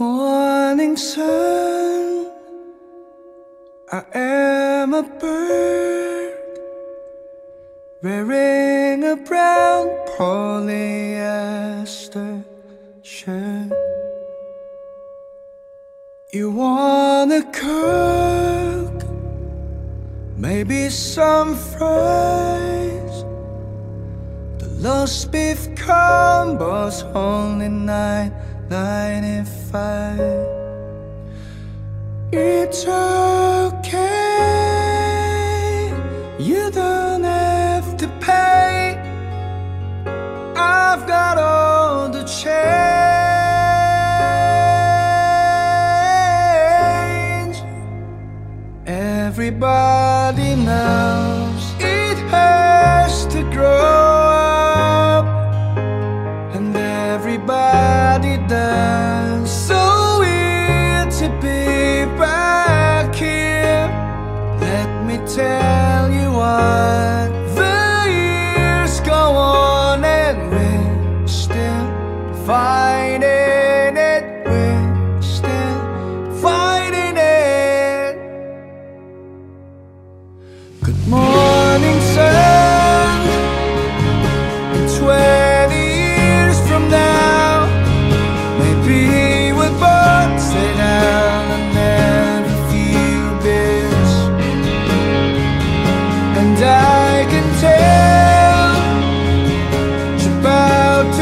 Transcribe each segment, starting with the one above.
Morning sun, I am a bird wearing a brown polyester shirt. You wanna cook, maybe some fries. Los beef combos only nine ninety five. It's okay, you don't have to pay. I've got all the change. Everybody knows. tell you why.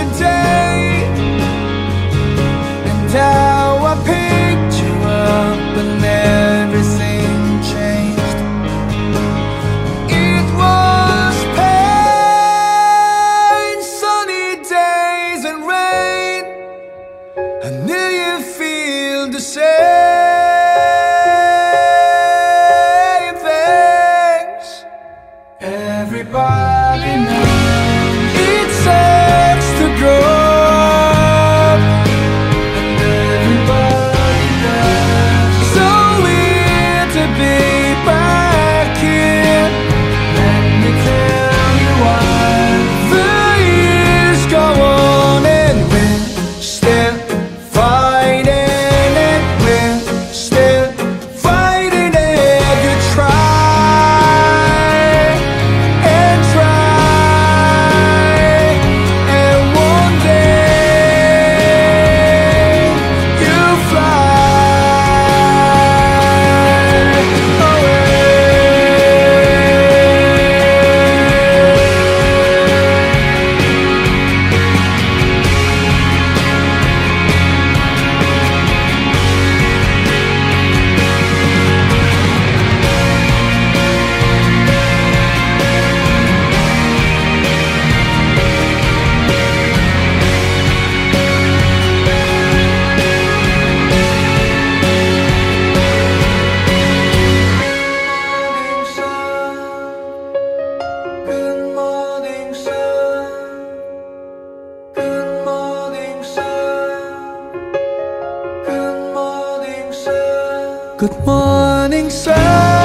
today. Good morning, sun.